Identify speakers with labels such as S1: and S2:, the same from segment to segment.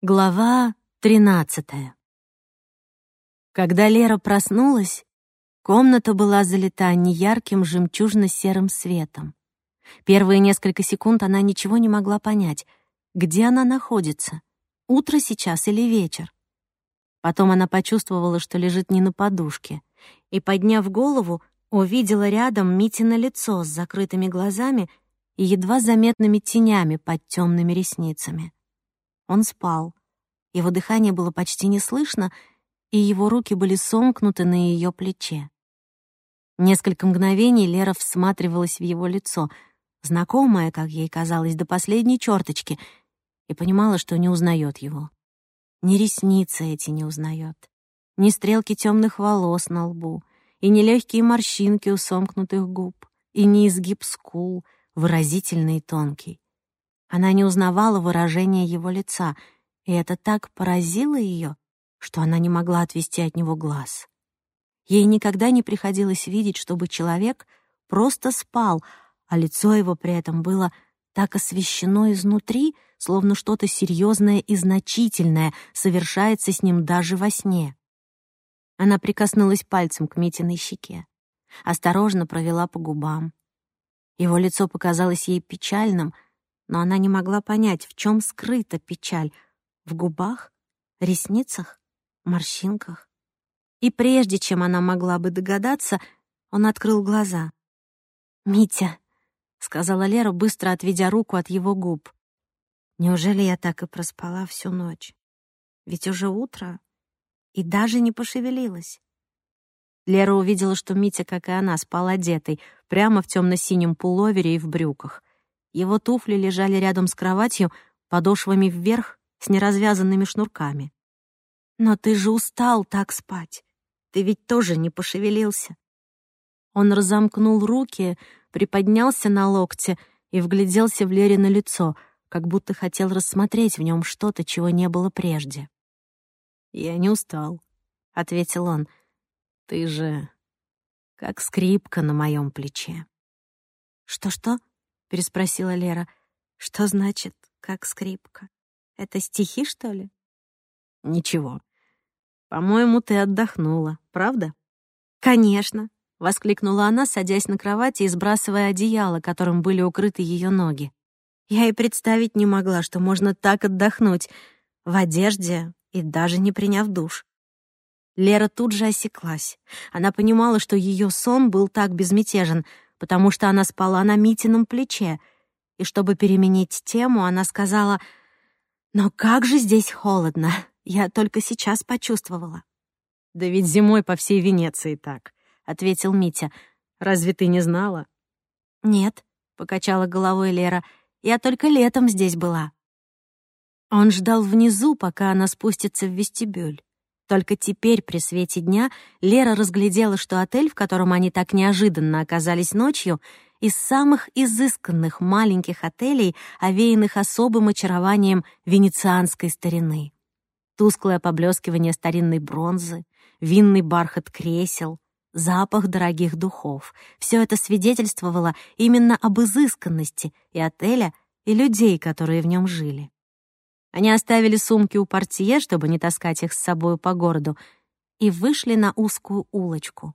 S1: Глава тринадцатая. Когда Лера проснулась, комната была залита неярким жемчужно-серым светом. Первые несколько секунд она ничего не могла понять, где она находится, утро сейчас или вечер. Потом она почувствовала, что лежит не на подушке, и, подняв голову, увидела рядом Митино лицо с закрытыми глазами и едва заметными тенями под темными ресницами. Он спал. Его дыхание было почти не слышно, и его руки были сомкнуты на ее плече. Несколько мгновений Лера всматривалась в его лицо, знакомое, как ей казалось, до последней черточки, и понимала, что не узнает его. Ни ресницы эти не узнает, ни стрелки темных волос на лбу, и ни легкие морщинки у сомкнутых губ, и ни изгиб скул, выразительный и тонкий. Она не узнавала выражения его лица, и это так поразило ее, что она не могла отвести от него глаз. Ей никогда не приходилось видеть, чтобы человек просто спал, а лицо его при этом было так освещено изнутри, словно что-то серьезное и значительное совершается с ним даже во сне. Она прикоснулась пальцем к Митиной щеке, осторожно провела по губам. Его лицо показалось ей печальным — но она не могла понять, в чем скрыта печаль — в губах, ресницах, морщинках. И прежде чем она могла бы догадаться, он открыл глаза. «Митя», — сказала Лера, быстро отведя руку от его губ. «Неужели я так и проспала всю ночь? Ведь уже утро, и даже не пошевелилась». Лера увидела, что Митя, как и она, спал одетый, прямо в темно-синем пуловере и в брюках. Его туфли лежали рядом с кроватью, подошвами вверх, с неразвязанными шнурками. «Но ты же устал так спать. Ты ведь тоже не пошевелился». Он разомкнул руки, приподнялся на локте и вгляделся в Лере на лицо, как будто хотел рассмотреть в нем что-то, чего не было прежде. «Я не устал», — ответил он. «Ты же как скрипка на моем плече». «Что-что?» — переспросила Лера. «Что значит, как скрипка? Это стихи, что ли?» «Ничего. По-моему, ты отдохнула, правда?» «Конечно», — воскликнула она, садясь на кровати и сбрасывая одеяло, которым были укрыты ее ноги. Я и представить не могла, что можно так отдохнуть, в одежде и даже не приняв душ. Лера тут же осеклась. Она понимала, что ее сон был так безмятежен — потому что она спала на Митином плече, и чтобы переменить тему, она сказала, «Но как же здесь холодно! Я только сейчас почувствовала». «Да ведь зимой по всей Венеции так», — ответил Митя. «Разве ты не знала?» «Нет», — покачала головой Лера, «я только летом здесь была». Он ждал внизу, пока она спустится в вестибюль. Только теперь, при свете дня, Лера разглядела, что отель, в котором они так неожиданно оказались ночью, из самых изысканных маленьких отелей, овеянных особым очарованием венецианской старины. Тусклое поблескивание старинной бронзы, винный бархат кресел, запах дорогих духов — все это свидетельствовало именно об изысканности и отеля, и людей, которые в нем жили. Они оставили сумки у портье, чтобы не таскать их с собой по городу, и вышли на узкую улочку.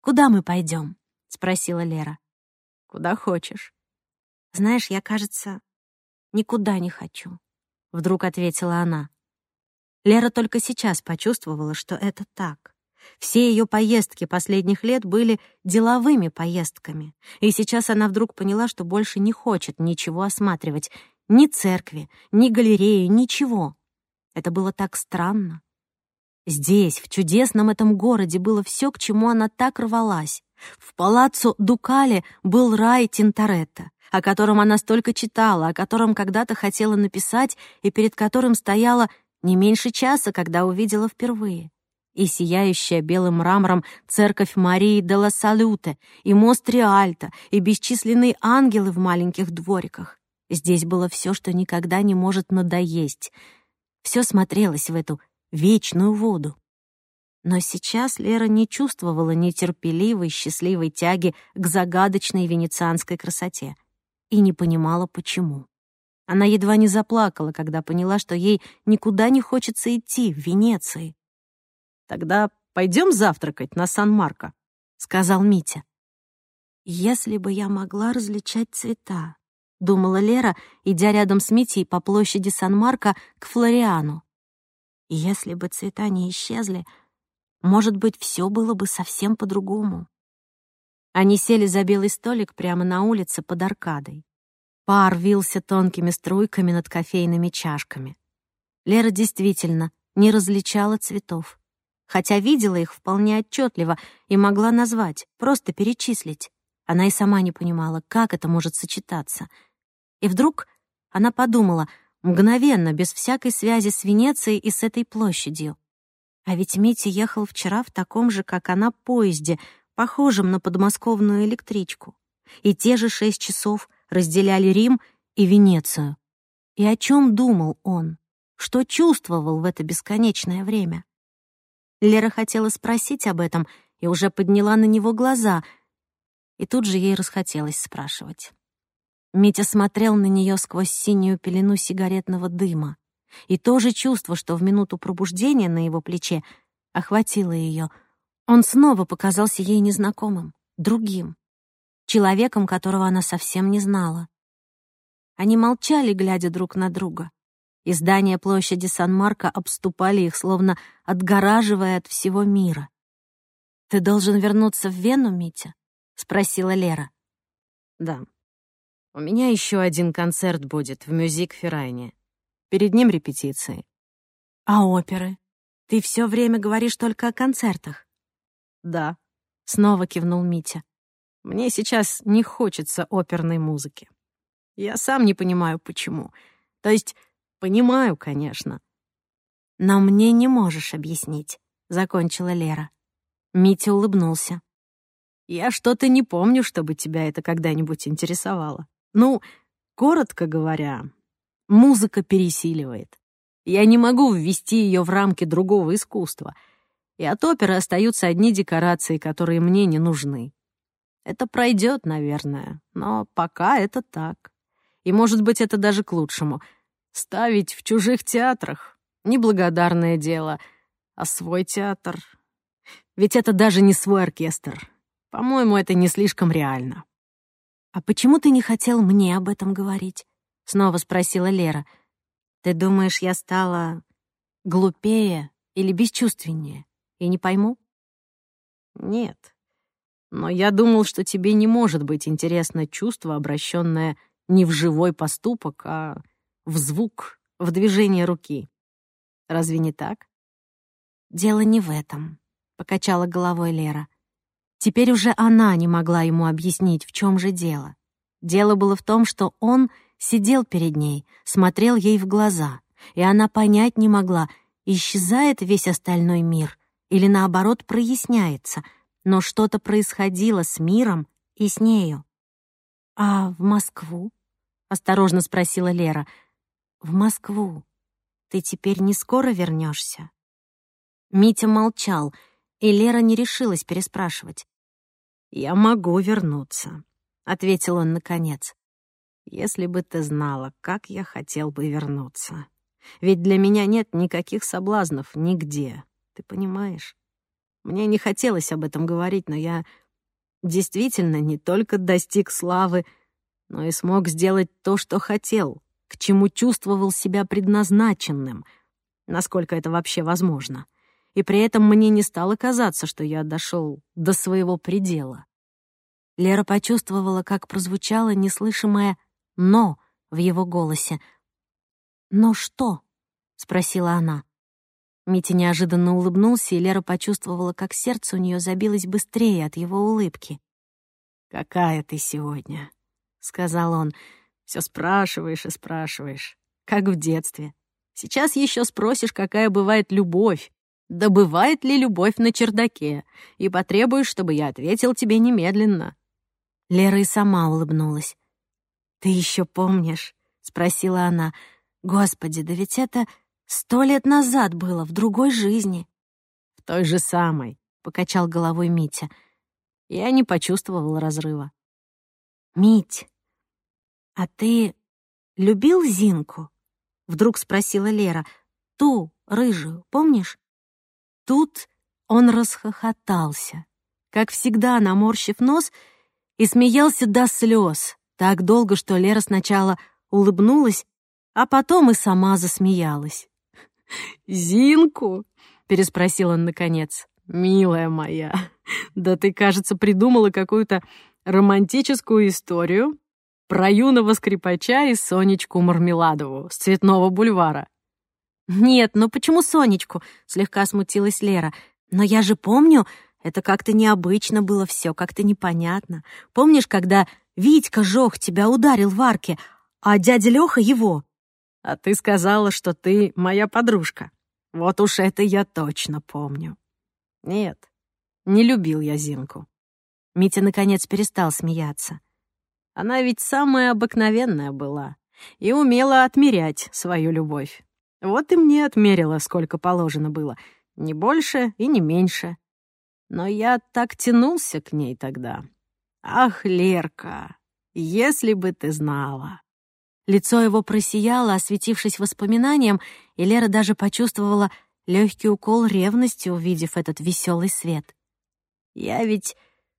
S1: «Куда мы пойдем? спросила Лера. «Куда хочешь». «Знаешь, я, кажется, никуда не хочу», — вдруг ответила она. Лера только сейчас почувствовала, что это так. Все ее поездки последних лет были деловыми поездками, и сейчас она вдруг поняла, что больше не хочет ничего осматривать, ни церкви, ни галереи, ничего. Это было так странно. Здесь, в чудесном этом городе, было все, к чему она так рвалась. В палаццо Дукале был рай Тинторетто, о котором она столько читала, о котором когда-то хотела написать и перед которым стояла не меньше часа, когда увидела впервые. И сияющая белым мрамором церковь Марии де ла Салюте, и мост Риальто, и бесчисленные ангелы в маленьких двориках. Здесь было все, что никогда не может надоесть. Все смотрелось в эту вечную воду. Но сейчас Лера не чувствовала нетерпеливой, счастливой тяги к загадочной венецианской красоте и не понимала, почему. Она едва не заплакала, когда поняла, что ей никуда не хочется идти, в Венеции.
S2: «Тогда пойдем завтракать на Сан-Марко», — сказал Митя.
S1: «Если бы я могла различать цвета», — думала Лера, идя рядом с Митей по площади Сан-Марко к Флориану. «Если бы цвета не исчезли, может быть, все было бы совсем по-другому». Они сели за белый столик прямо на улице под аркадой. Пар вился тонкими струйками над кофейными чашками. Лера действительно не различала цветов, хотя видела их вполне отчетливо и могла назвать, просто перечислить. Она и сама не понимала, как это может сочетаться. И вдруг она подумала, мгновенно, без всякой связи с Венецией и с этой площадью. А ведь Митя ехал вчера в таком же, как она, поезде, похожем на подмосковную электричку. И те же шесть часов разделяли Рим и Венецию. И о чем думал он? Что чувствовал в это бесконечное время? Лера хотела спросить об этом и уже подняла на него глаза — и тут же ей расхотелось спрашивать. Митя смотрел на нее сквозь синюю пелену сигаретного дыма, и то же чувство, что в минуту пробуждения на его плече охватило ее, он снова показался ей незнакомым, другим, человеком, которого она совсем не знала. Они молчали, глядя друг на друга. И здания площади Сан-Марко обступали их, словно отгораживая от всего мира. «Ты должен вернуться в Вену, Митя?» — спросила Лера.
S2: «Да. У меня еще один концерт будет в Мюзик Феррайне. Перед ним репетиции».
S1: «А оперы? Ты все время говоришь только о концертах?»
S2: «Да», —
S1: снова кивнул Митя.
S2: «Мне сейчас не хочется оперной музыки. Я сам не понимаю, почему. То есть, понимаю, конечно».
S1: «Но мне не можешь объяснить», — закончила Лера. Митя улыбнулся.
S2: Я что-то не помню, чтобы тебя это когда-нибудь интересовало. Ну, коротко говоря, музыка пересиливает. Я не могу ввести ее в рамки другого искусства, и от оперы остаются одни декорации, которые мне не нужны. Это пройдет, наверное, но пока это так. И, может быть, это даже к лучшему. Ставить в чужих театрах — неблагодарное дело, а свой театр... Ведь это даже не свой оркестр, по-моему, это не слишком реально.
S1: «А почему ты не хотел мне об этом говорить?» — снова спросила Лера. «Ты думаешь, я стала глупее или бесчувственнее? И не пойму?»
S2: «Нет. Но я думал, что тебе не может быть интересно чувство, обращенное не в живой поступок, а в звук, в движение руки. Разве не так?»
S1: «Дело не в этом», — покачала головой Лера. Теперь уже она не могла ему объяснить, в чем же дело. Дело было в том, что он сидел перед ней, смотрел ей в глаза, и она понять не могла, исчезает весь остальной мир или, наоборот, проясняется, но что-то происходило с миром и с нею. «А в Москву?» — осторожно спросила Лера. «В Москву. Ты теперь не скоро вернешься?» Митя молчал, и Лера не решилась переспрашивать.
S2: «Я могу вернуться», — ответил он наконец. «Если бы ты знала, как я хотел бы вернуться. Ведь для меня нет никаких соблазнов нигде, ты понимаешь? Мне не хотелось об этом говорить, но я действительно не только достиг славы, но и смог сделать то, что хотел, к чему чувствовал себя предназначенным, насколько это вообще возможно и при этом мне не стало казаться, что я дошел до своего предела.
S1: Лера почувствовала, как прозвучало неслышимое «но» в его голосе. «Но что?» — спросила она. Митя неожиданно улыбнулся, и Лера почувствовала, как сердце у нее забилось быстрее от его улыбки.
S2: «Какая ты сегодня?» — сказал он. Все спрашиваешь и спрашиваешь, как в детстве. Сейчас еще спросишь, какая бывает любовь, да бывает ли любовь на чердаке, и потребуешь, чтобы я ответил тебе немедленно».
S1: Лера и сама улыбнулась. «Ты еще помнишь?» — спросила она. «Господи, да ведь это сто лет назад было, в другой жизни».
S2: «В той же самой», — покачал головой Митя. Я не почувствовал разрыва.
S1: «Мить, а ты любил Зинку?» — вдруг спросила Лера. «Ту, рыжую, помнишь?» Тут он расхохотался, как всегда наморщив нос, и смеялся до слез, так долго, что Лера сначала улыбнулась, а потом и сама засмеялась.
S2: «Зинку?» — переспросил он наконец. «Милая моя, да ты, кажется, придумала какую-то романтическую историю про юного скрипача и Сонечку Мармеладову с Цветного бульвара».
S1: «Нет, ну почему Сонечку?» — слегка смутилась Лера. «Но я же помню, это как-то необычно было все, как-то непонятно. Помнишь, когда Витька Жох тебя ударил в арке, а дядя Леха его?»
S2: «А ты сказала, что ты моя подружка. Вот уж это я точно помню». «Нет, не любил я Зинку».
S1: Митя наконец перестал смеяться.
S2: Она ведь самая обыкновенная была и умела отмерять свою любовь. Вот и мне отмерила, сколько положено было, не больше и не меньше. Но я так тянулся к ней тогда. Ах, Лерка, если бы ты знала.
S1: Лицо его просияло, осветившись воспоминанием, и Лера даже почувствовала легкий укол ревности, увидев этот веселый свет.
S2: «Я ведь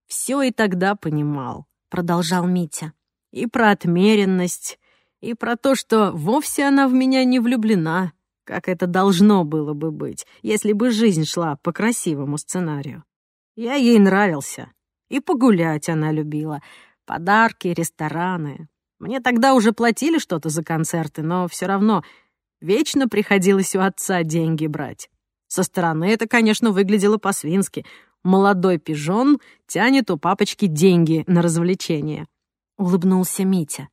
S2: все и тогда понимал», — продолжал Митя. «И про отмеренность, и про то, что вовсе она в меня не влюблена, как это должно было бы быть, если бы жизнь шла по красивому сценарию. Я ей нравился. И погулять она любила. Подарки, рестораны. Мне тогда уже платили что-то за концерты, но все равно вечно приходилось у отца деньги брать. Со стороны это, конечно, выглядело по-свински. Молодой пижон тянет у папочки деньги на развлечения. Улыбнулся Митя.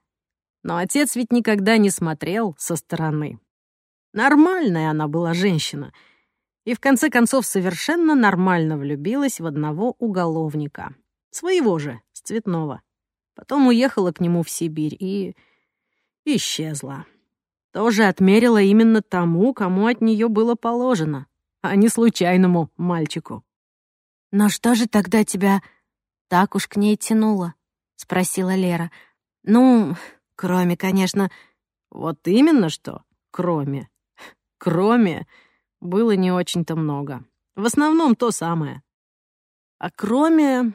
S2: Но отец ведь никогда не смотрел со стороны. Нормальная она была женщина — и в конце концов совершенно нормально влюбилась в одного уголовника. Своего же, с Цветного. Потом уехала к нему в Сибирь и... исчезла. Тоже отмерила именно тому, кому от нее было положено, а не случайному мальчику.
S1: «Но что же тогда тебя так уж к ней тянуло?» — спросила Лера. «Ну, кроме, конечно...»
S2: «Вот именно что, кроме. Кроме...» было не очень-то много. В основном то самое. А кроме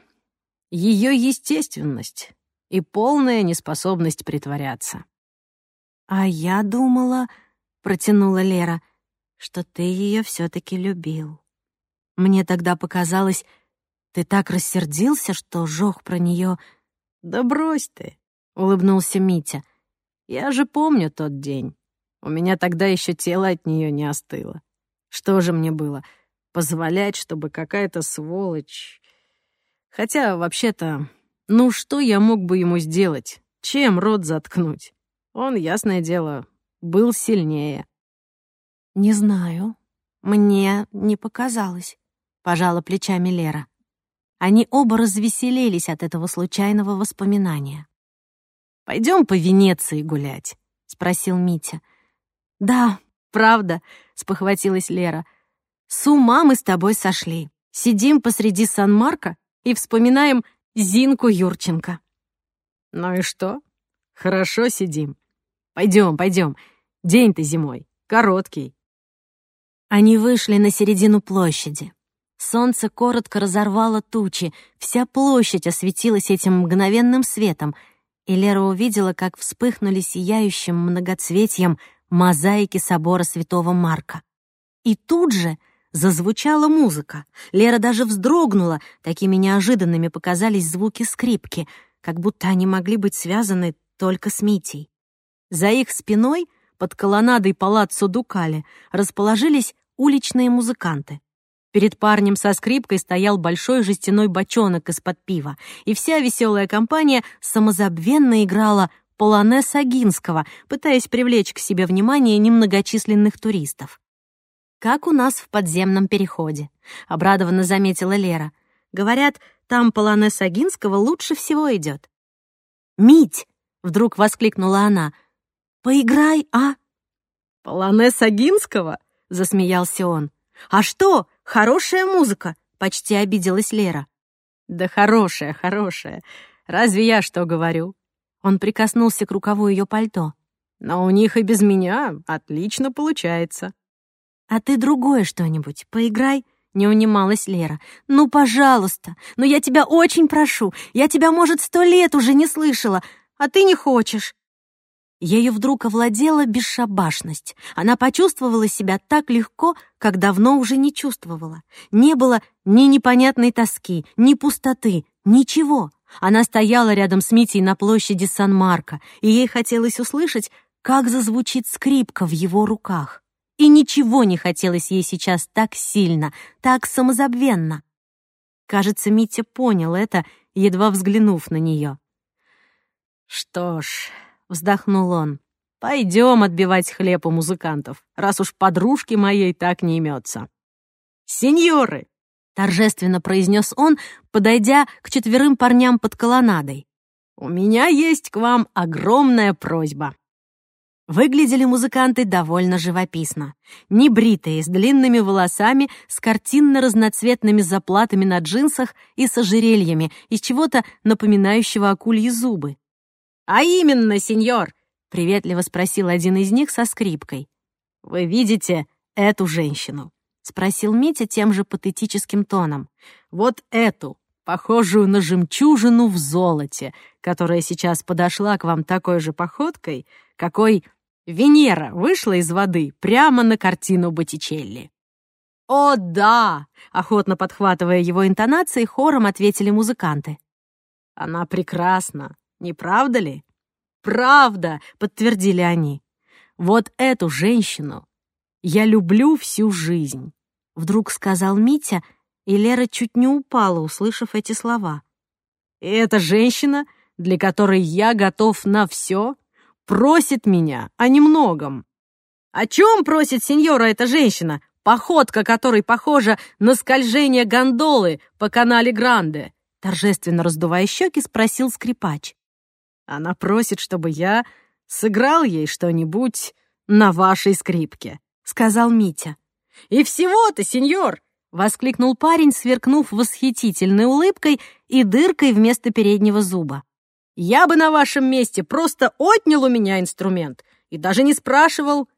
S2: ее естественность и полная неспособность притворяться.
S1: «А я думала, — протянула Лера, — что ты ее все-таки любил. Мне тогда показалось, ты так рассердился, что жёг про нее.
S2: «Да брось ты!» — улыбнулся Митя. «Я же помню тот день. У меня тогда еще тело от нее не остыло. Что же мне было? Позволять, чтобы какая-то сволочь... Хотя, вообще-то, ну что я мог бы ему сделать? Чем рот заткнуть? Он, ясное дело, был сильнее.
S1: «Не знаю. Мне не показалось», — пожала плечами Лера. Они оба развеселились от этого случайного воспоминания.
S2: Пойдем по Венеции гулять», — спросил Митя.
S1: «Да, правда», — спохватилась Лера. «С ума мы с тобой сошли. Сидим посреди Сан-Марко и вспоминаем Зинку Юрченко».
S2: «Ну и что? Хорошо сидим. Пойдем, пойдем. День-то зимой, короткий».
S1: Они вышли на середину площади. Солнце коротко разорвало тучи, вся площадь осветилась этим мгновенным светом, и Лера увидела, как вспыхнули сияющим многоцветьем мозаики собора святого Марка. И тут же зазвучала музыка. Лера даже вздрогнула, такими неожиданными показались звуки скрипки, как будто они могли быть связаны только с Митей. За их спиной, под колоннадой палаццо Дукале, расположились уличные музыканты. Перед парнем со скрипкой стоял большой жестяной бочонок из-под пива, и вся веселая компания самозабвенно играла полонез Агинского, пытаясь привлечь к себе внимание немногочисленных туристов. «Как у нас в подземном переходе», — обрадованно заметила Лера. «Говорят, там полонез Агинского лучше всего идет». «Мить!» — вдруг воскликнула она. «Поиграй, а?»
S2: «Полонез Агинского?» — засмеялся он.
S1: «А что? Хорошая музыка!» — почти обиделась Лера.
S2: «Да хорошая, хорошая. Разве я что говорю?
S1: Он прикоснулся к рукаву ее пальто.
S2: Но у них и без меня отлично получается.
S1: «А ты другое что-нибудь поиграй», — не унималась Лера. «Ну, пожалуйста, ну я тебя очень прошу. Я тебя, может, сто лет уже не слышала, а ты не хочешь». Ею вдруг овладела бесшабашность. Она почувствовала себя так легко, как давно уже не чувствовала. Не было ни непонятной тоски, ни пустоты, ничего. Она стояла рядом с Митей на площади Сан-Марко, и ей хотелось услышать, как зазвучит скрипка в его руках. И ничего не хотелось ей сейчас так сильно, так самозабвенно. Кажется, Митя понял это, едва взглянув на нее.
S2: «Что ж», — вздохнул он, — «пойдем отбивать хлеб у музыкантов, раз уж подружки моей так не имется». «Сеньоры!» — торжественно произнес он, подойдя к четверым парням под колоннадой. «У меня есть к вам огромная просьба». Выглядели музыканты довольно живописно. Небритые, с длинными волосами, с картинно-разноцветными заплатами на джинсах и с ожерельями из чего-то напоминающего акульи зубы. «А именно, сеньор!» — приветливо спросил один из них со скрипкой. «Вы видите эту женщину?» — спросил Митя тем же патетическим тоном. «Вот эту, похожую на жемчужину в золоте, которая сейчас подошла к вам такой же походкой, какой Венера вышла из воды прямо на картину Боттичелли. «О, да!» — охотно подхватывая его интонации, хором ответили музыканты. «Она прекрасна, не правда ли?» «Правда!» — подтвердили они. «Вот эту женщину я люблю всю жизнь», — вдруг сказал Митя, и Лера чуть не упала, услышав эти слова. «И эта женщина, для которой я готов на все, просит меня о немногом. О чем просит сеньора эта женщина, походка которой похожа на скольжение гондолы по канале Гранде? Торжественно раздувая щеки, спросил скрипач. Она просит, чтобы я сыграл ей что-нибудь на вашей скрипке, сказал Митя. И всего-то, сеньор! воскликнул парень, сверкнув восхитительной улыбкой и дыркой вместо переднего зуба. Я бы на вашем месте просто отнял у меня инструмент и даже не спрашивал».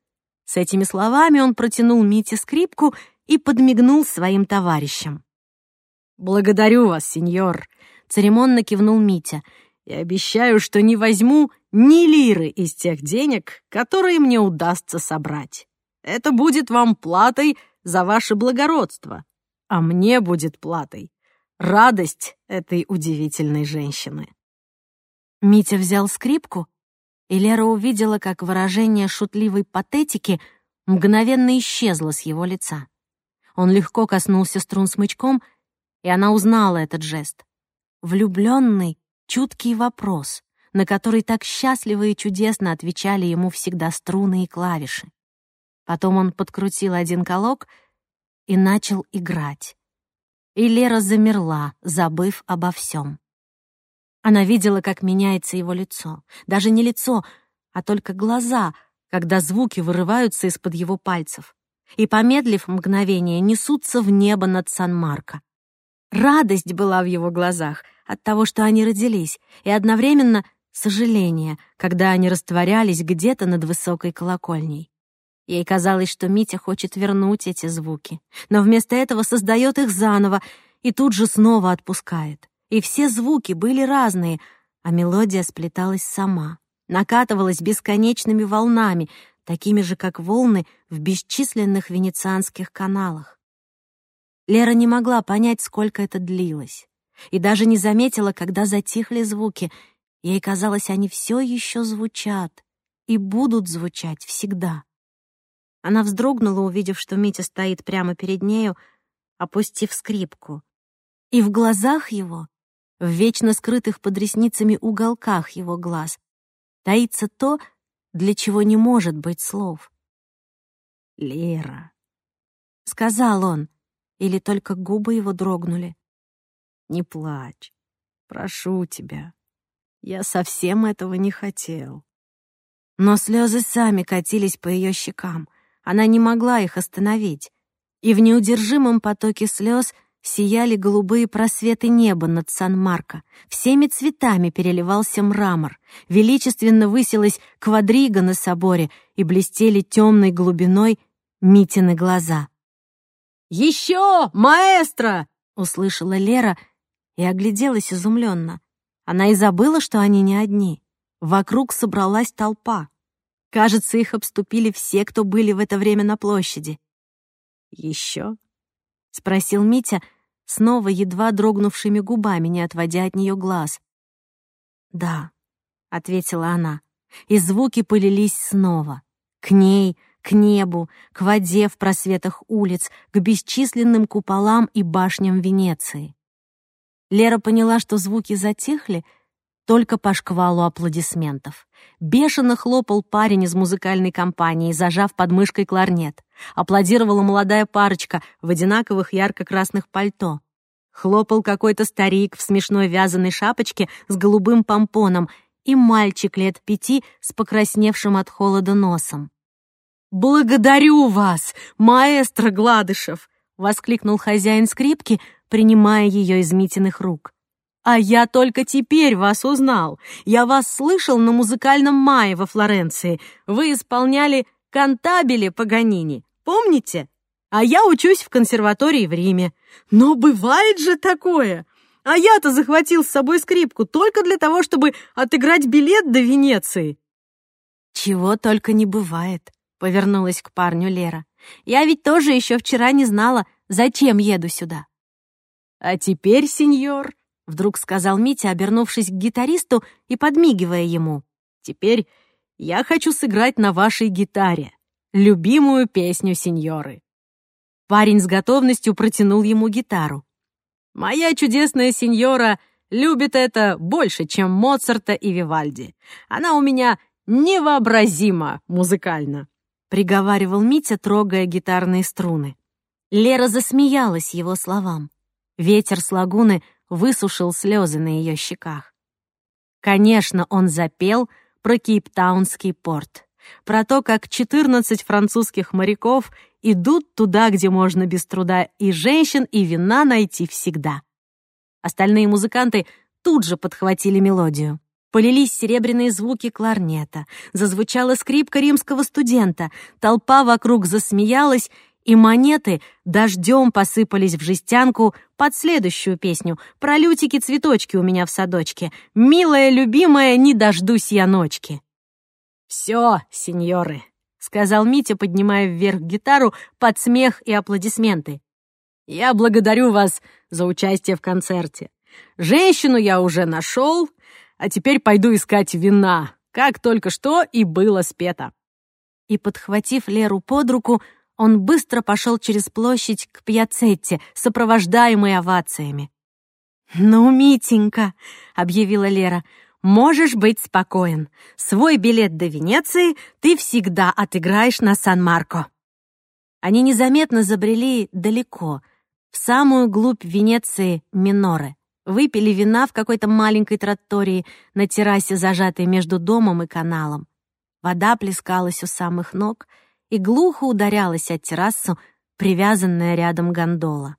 S2: С этими словами он протянул Мите скрипку и подмигнул своим товарищам. «Благодарю вас, сеньор», — церемонно кивнул Митя. «И обещаю, что не возьму ни лиры из тех денег, которые мне удастся собрать. Это будет вам платой за ваше благородство, а мне будет платой радость этой удивительной женщины». Митя взял скрипку, и Лера увидела, как выражение шутливой патетики мгновенно исчезло с его лица. Он легко коснулся струн смычком, и она узнала этот жест. Влюбленный, чуткий вопрос, на который так счастливо и чудесно отвечали ему всегда струны и клавиши. Потом он подкрутил один колок и начал играть. И Лера замерла, забыв обо всем. Она видела, как меняется его лицо. Даже не лицо, а только глаза, когда звуки вырываются из-под его пальцев. И, помедлив мгновение, несутся в небо над Сан-Марко. Радость была в его глазах от того, что они родились, и одновременно сожаление, когда они растворялись где-то над высокой колокольней. Ей казалось, что Митя хочет вернуть эти звуки, но вместо этого создает их заново и тут же снова отпускает и все звуки были разные, а мелодия сплеталась сама, накатывалась бесконечными волнами, такими же, как волны в бесчисленных венецианских каналах. Лера не могла понять, сколько это длилось, и даже не заметила, когда затихли звуки. Ей казалось, они все еще звучат и будут звучать всегда. Она вздрогнула, увидев, что Митя стоит прямо перед нею, опустив скрипку. И в глазах его в вечно скрытых под ресницами уголках его глаз таится то, для чего не может быть слов. «Лера», — сказал он, или только губы его дрогнули. «Не плачь, прошу тебя. Я совсем этого не хотел». Но слезы сами катились по ее щекам. Она не могла их остановить. И в неудержимом потоке слез
S1: сияли голубые просветы неба над Сан-Марко. Всеми цветами переливался мрамор. Величественно высилась квадрига на соборе и блестели темной глубиной Митины глаза.
S2: «Еще, маэстро!»
S1: — услышала Лера и огляделась изумленно. Она и забыла, что они не одни. Вокруг собралась толпа. Кажется, их обступили все, кто были в это время на площади. «Еще?» — спросил Митя, снова едва дрогнувшими губами, не отводя от нее глаз. «Да», — ответила она, и звуки полились снова. К ней, к небу, к воде в просветах улиц, к бесчисленным куполам и башням Венеции. Лера поняла, что звуки затихли только по шквалу аплодисментов. Бешено хлопал парень из музыкальной компании, зажав под мышкой кларнет. Аплодировала молодая парочка в одинаковых ярко-красных пальто. Хлопал какой-то старик в смешной вязаной шапочке с голубым помпоном и мальчик лет пяти с покрасневшим от холода носом. «Благодарю вас, маэстро Гладышев!» — воскликнул хозяин скрипки, принимая ее из Митиных рук. «А я только теперь вас узнал. Я вас слышал на музыкальном мае во Флоренции. Вы исполняли кантабели Паганини. Помните? А я учусь в консерватории в Риме. Но бывает же такое! А я-то захватил с собой скрипку только для того, чтобы отыграть билет до Венеции». «Чего только не бывает», — повернулась к парню Лера. «Я ведь тоже еще вчера не знала, зачем еду сюда». «А теперь, сеньор», — вдруг сказал Митя, обернувшись к гитаристу и подмигивая ему, «теперь я хочу сыграть на вашей гитаре любимую песню сеньоры». Парень с готовностью протянул ему гитару. «Моя чудесная сеньора любит это больше, чем Моцарта и Вивальди. Она у меня невообразимо музыкальна», — приговаривал Митя, трогая гитарные струны. Лера засмеялась его словам. Ветер с лагуны высушил слезы на ее щеках. Конечно, он запел про Кейптаунский порт, про то, как 14 французских моряков идут туда, где можно без труда и женщин, и вина найти всегда. Остальные музыканты тут же подхватили мелодию. Полились серебряные звуки кларнета, зазвучала скрипка римского студента, толпа вокруг засмеялась, и монеты дождем посыпались в жестянку под следующую песню про лютики-цветочки у меня в садочке. «Милая, любимая, не дождусь я ночки». «Все, сеньоры», — сказал Митя, поднимая вверх гитару под смех и аплодисменты. «Я благодарю вас за участие в концерте. Женщину я уже нашел, а теперь пойду искать вина, как только что и было спето». И, подхватив Леру под руку, он быстро пошел через площадь к пьяцетте, сопровождаемой овациями. «Ну, Митенька», — объявила Лера, — «можешь быть спокоен. Свой билет до Венеции ты всегда отыграешь на Сан-Марко». Они незаметно забрели далеко, в самую глубь Венеции Миноре. Выпили вина в какой-то маленькой траттории на террасе, зажатой между домом и каналом. Вода плескалась у самых ног — и глухо ударялась о террасу, привязанная рядом гондола.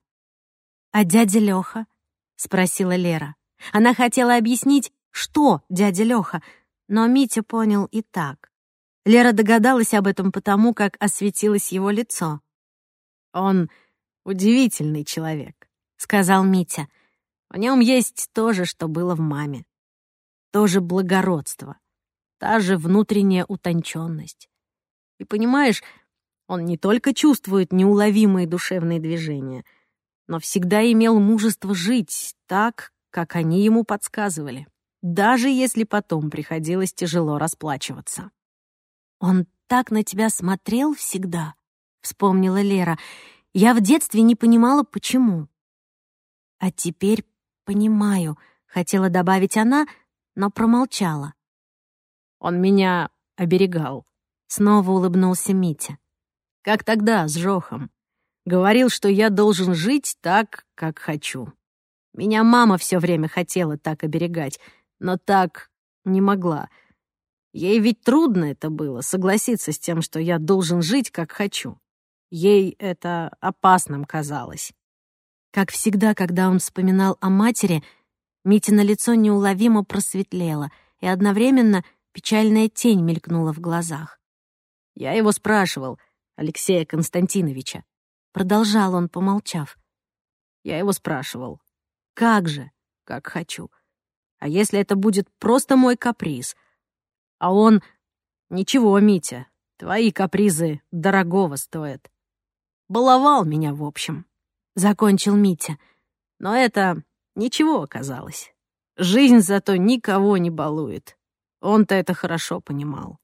S1: «А дядя Лёха?» — спросила Лера. Она хотела объяснить, что дядя Лёха, но Митя понял и так. Лера догадалась об этом потому, как осветилось его лицо. «Он удивительный человек», — сказал Митя. «В нем есть то же, что было в маме. То же благородство, та же внутренняя утонченность. И понимаешь, он не только чувствует неуловимые душевные движения, но всегда имел мужество жить так, как они ему подсказывали, даже если потом приходилось тяжело расплачиваться. «Он так на тебя смотрел всегда», — вспомнила Лера. «Я в детстве не понимала, почему». «А теперь понимаю», — хотела добавить она, но промолчала. «Он меня оберегал», Снова улыбнулся Митя. Как тогда, с Жохом. Говорил, что я должен жить так, как хочу. Меня мама все время хотела так оберегать, но так не могла. Ей ведь трудно это было, согласиться с тем, что я должен жить, как хочу. Ей это опасным казалось. Как всегда, когда он вспоминал о матери, Митина лицо неуловимо просветлело, и одновременно печальная тень мелькнула в глазах.
S2: Я его спрашивал, Алексея Константиновича.
S1: Продолжал он, помолчав.
S2: Я его спрашивал, как же, как хочу. А если это будет просто мой каприз? А он... Ничего, Митя, твои капризы дорогого стоят. Баловал меня, в общем. Закончил Митя. Но это ничего оказалось. Жизнь зато никого не балует. Он-то это хорошо понимал.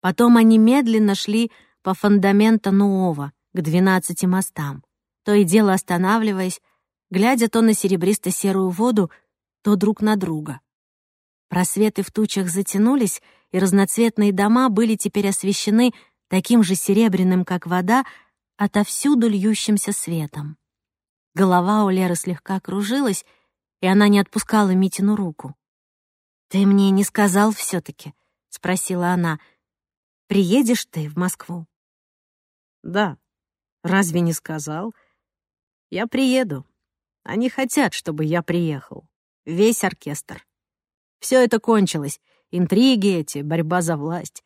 S1: Потом они медленно шли по фундамента Нуова к двенадцати мостам, то и дело останавливаясь, глядя то на серебристо-серую воду, то друг на друга. Просветы в тучах затянулись, и разноцветные дома были теперь освещены таким же серебряным, как вода, отовсюду льющимся светом. Голова у Леры слегка кружилась, и она не отпускала Митину руку. «Ты мне не сказал все таки спросила она. «Приедешь ты в Москву?»
S2: «Да. Разве не сказал? Я приеду. Они хотят, чтобы я приехал. Весь оркестр. Все это кончилось. Интриги эти, борьба за власть.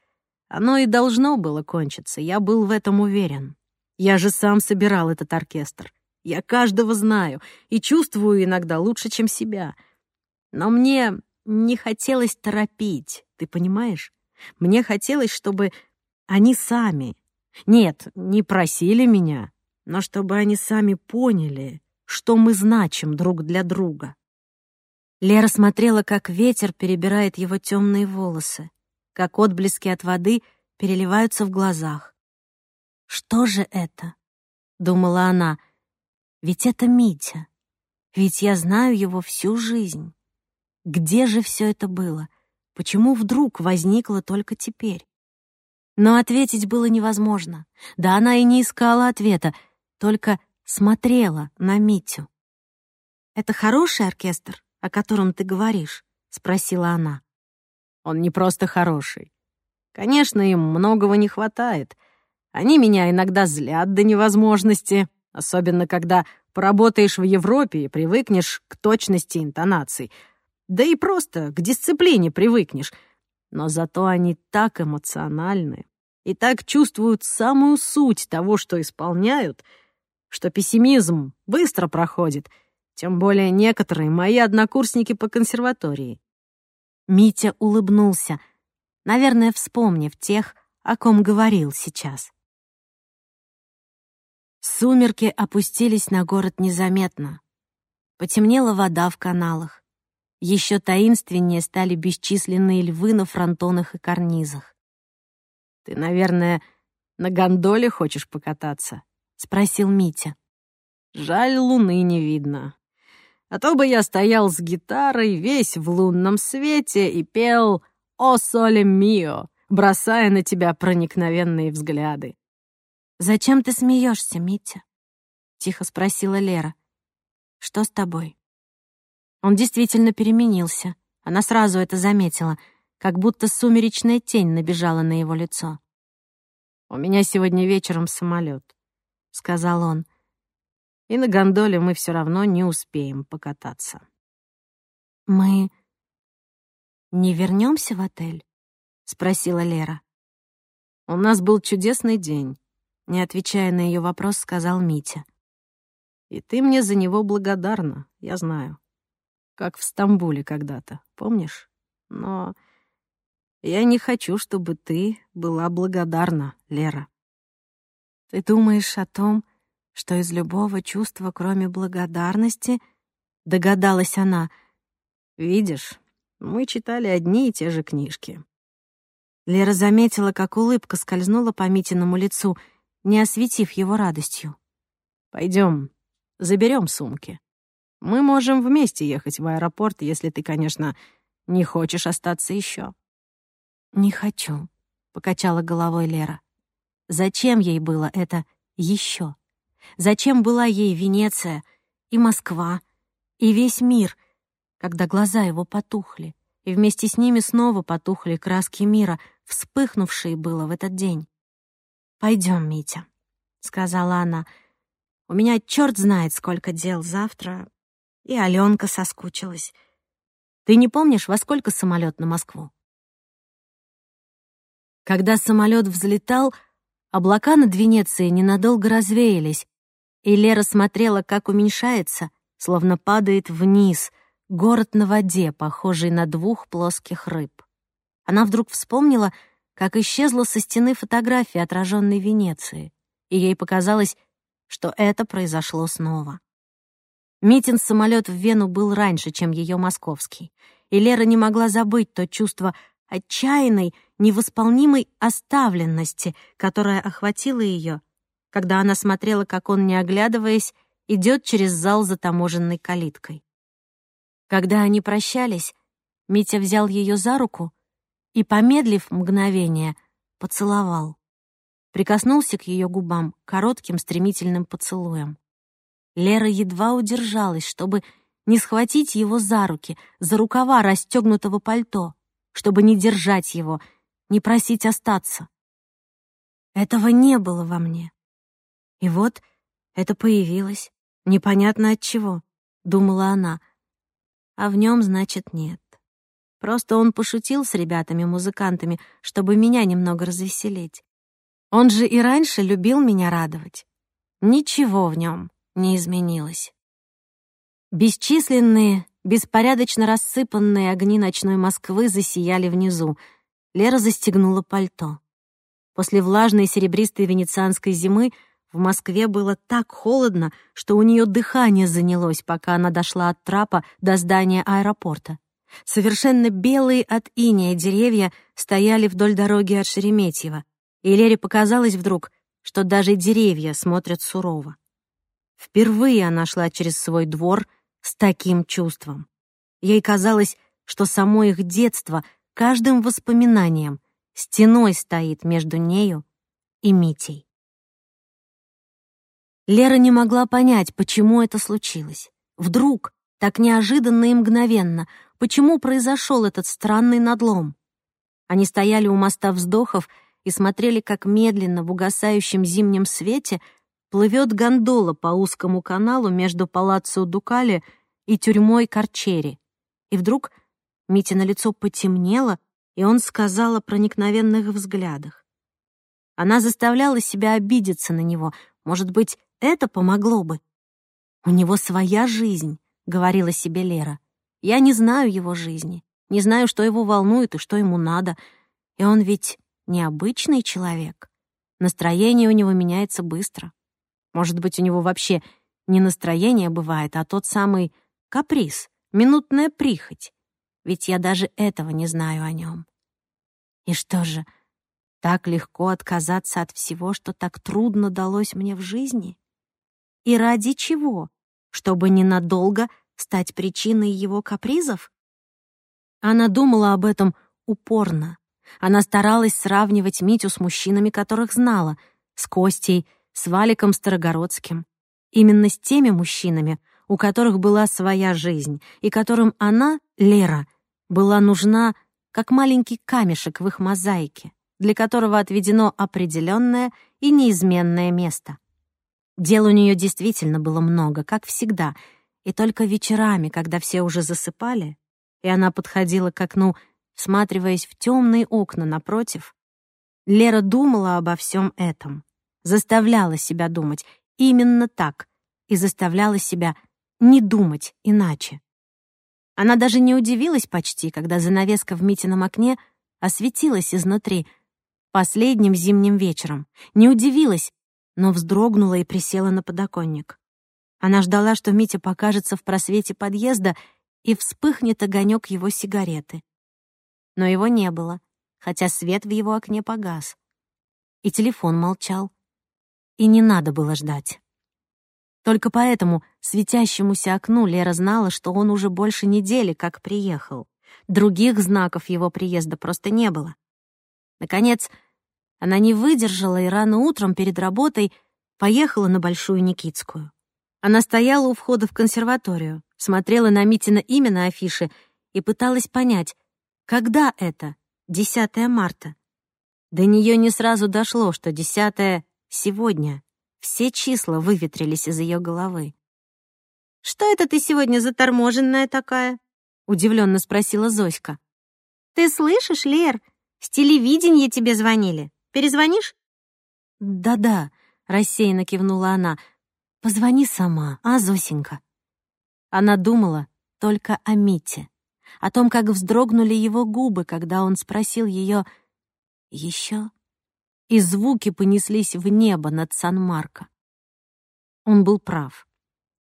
S2: Оно и должно было кончиться, я был в этом уверен. Я же сам собирал этот оркестр. Я каждого знаю и чувствую иногда лучше, чем себя. Но мне не хотелось торопить, ты понимаешь? Мне хотелось, чтобы они сами... Нет, не просили меня, но чтобы они сами поняли, что мы значим друг для друга.
S1: Лера смотрела, как ветер перебирает его темные волосы, как отблески от воды переливаются в глазах. «Что же это?» — думала она. «Ведь это Митя. Ведь я знаю его всю жизнь. Где же все это было? Почему вдруг возникло только теперь?» Но ответить было невозможно. Да она и не искала ответа, только смотрела на Митю. «Это хороший оркестр, о котором ты говоришь?» — спросила она.
S2: «Он не просто хороший. Конечно, им многого не хватает. Они меня иногда злят до невозможности, особенно когда поработаешь в Европе и привыкнешь к точности интонаций. Да и просто к дисциплине привыкнешь. Но зато они так эмоциональны и так чувствуют самую суть того, что исполняют, что пессимизм быстро проходит, тем более некоторые мои однокурсники по консерватории.
S1: Митя улыбнулся, наверное, вспомнив тех, о ком говорил сейчас. Сумерки опустились на город незаметно. Потемнела вода в каналах. Еще таинственнее стали бесчисленные львы на фронтонах и карнизах.
S2: «Ты, наверное, на гондоле хочешь покататься?» — спросил Митя. «Жаль, луны не видно. А то бы я стоял с гитарой весь в лунном свете и пел «О соле мио», бросая на тебя проникновенные взгляды.
S1: «Зачем ты смеешься, Митя?» — тихо спросила Лера. «Что с тобой?» Он действительно переменился. Она сразу это заметила, как будто сумеречная тень набежала на его лицо.
S2: «У меня сегодня вечером самолет, сказал он. «И на гондоле мы все равно не успеем покататься».
S1: «Мы не вернемся в отель?» — спросила Лера.
S2: «У нас был чудесный день», — не отвечая на ее вопрос, сказал Митя. «И ты мне за него благодарна, я знаю как в Стамбуле когда-то, помнишь? Но я не хочу, чтобы ты была благодарна, Лера.
S1: Ты думаешь о том, что из любого чувства, кроме благодарности, догадалась она.
S2: Видишь, мы читали одни и те же книжки.
S1: Лера заметила, как улыбка скользнула по Митиному лицу, не осветив его радостью.
S2: Пойдем, заберем сумки. Мы можем вместе ехать в аэропорт, если ты, конечно, не хочешь остаться еще.
S1: «Не хочу», — покачала головой Лера. «Зачем ей было это еще? Зачем была ей Венеция и Москва и весь мир, когда глаза его потухли, и вместе с ними снова потухли краски мира, вспыхнувшие было в этот день? «Пойдем, Митя», — сказала она, — У меня черт знает, сколько дел завтра. И Аленка соскучилась. Ты не помнишь, во сколько самолет на Москву? Когда самолет взлетал, облака над Венецией ненадолго развеялись, и Лера смотрела, как уменьшается, словно падает вниз, город на воде, похожий на двух плоских рыб. Она вдруг вспомнила, как исчезла со стены фотография отраженной Венеции, и ей показалось, что это произошло снова. Митин самолет в Вену был раньше, чем ее московский, и Лера не могла забыть то чувство отчаянной, невосполнимой оставленности, которая охватила ее, когда она смотрела, как он, не оглядываясь, идет через зал за таможенной калиткой. Когда они прощались, Митя взял ее за руку и, помедлив мгновение, поцеловал. Прикоснулся к ее губам коротким стремительным поцелуем. Лера едва удержалась, чтобы не схватить его за руки, за рукава расстегнутого пальто, чтобы не держать его, не просить остаться. Этого не было во мне. И вот это появилось, непонятно от чего, думала она. А в нем, значит, нет. Просто он пошутил с ребятами-музыкантами, чтобы меня немного развеселить. Он же и раньше любил меня радовать. Ничего в нем не изменилось. Бесчисленные, беспорядочно рассыпанные огни ночной Москвы засияли внизу. Лера застегнула пальто. После влажной серебристой венецианской зимы в Москве было так холодно, что у нее дыхание занялось, пока она дошла от трапа до здания аэропорта. Совершенно белые от иния деревья стояли вдоль дороги от Шереметьево, и Лере показалось вдруг, что даже деревья смотрят сурово. Впервые она шла через свой двор с таким чувством. Ей казалось, что само их детство каждым воспоминанием стеной стоит между нею и Митей. Лера не могла понять, почему это случилось. Вдруг, так неожиданно и мгновенно, почему произошел этот странный надлом. Они стояли у моста вздохов и смотрели, как медленно в угасающем зимнем свете плывет гондола по узкому каналу между палаццо Дукале и тюрьмой Карчери. И вдруг Митя на лицо потемнело, и он сказал о проникновенных взглядах. Она заставляла себя обидеться на него. Может быть, это помогло бы. «У него своя жизнь», — говорила себе Лера. «Я не знаю его жизни, не знаю, что его волнует и что ему надо. И он ведь необычный человек. Настроение у него меняется быстро. Может быть, у него вообще не настроение бывает, а тот самый каприз, минутная прихоть. Ведь я даже этого не знаю о нем. И что же, так легко отказаться от всего, что так трудно далось мне в жизни? И ради чего? Чтобы ненадолго стать причиной его капризов? Она думала об этом упорно. Она старалась сравнивать Митю с мужчинами, которых знала, с Костей, с Валиком Старогородским. Именно с теми мужчинами, у которых была своя жизнь, и которым она, Лера, была нужна как маленький камешек в их мозаике, для которого отведено определенное и неизменное место. Дел у нее действительно было много, как всегда, и только вечерами, когда все уже засыпали, и она подходила к окну, всматриваясь в темные окна напротив, Лера думала обо всем этом заставляла себя думать именно так и заставляла себя не думать иначе. Она даже не удивилась почти, когда занавеска в Митином окне осветилась изнутри последним зимним вечером. Не удивилась, но вздрогнула и присела на подоконник. Она ждала, что Митя покажется в просвете подъезда и вспыхнет огонек его сигареты. Но его не было, хотя свет в его окне погас. И телефон молчал и не надо было ждать. Только поэтому светящемуся окну Лера знала, что он уже больше недели как приехал. Других знаков его приезда просто не было. Наконец, она не выдержала и рано утром перед работой поехала на Большую Никитскую. Она стояла у входа в консерваторию, смотрела на Митина имя на афише и пыталась понять, когда это, 10 марта. До нее не сразу дошло, что 10 Сегодня, Все числа выветрились из ее головы. «Что это ты сегодня заторможенная такая?» — удивленно спросила Зоська. «Ты слышишь, Лер? С телевидения тебе звонили. Перезвонишь?»
S2: «Да-да», — рассеянно кивнула она. «Позвони сама, а, Зосенька?» Она думала только о Мите, о том, как вздрогнули его губы, когда он спросил ее «Еще?» И звуки понеслись в небо над Сан-Марко. Он был прав.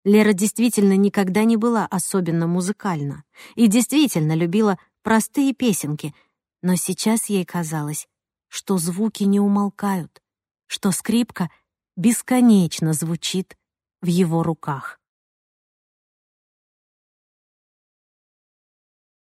S2: Лера действительно никогда не была особенно музыкальна и действительно любила простые песенки, но сейчас ей казалось, что звуки не умолкают, что скрипка бесконечно звучит в его руках.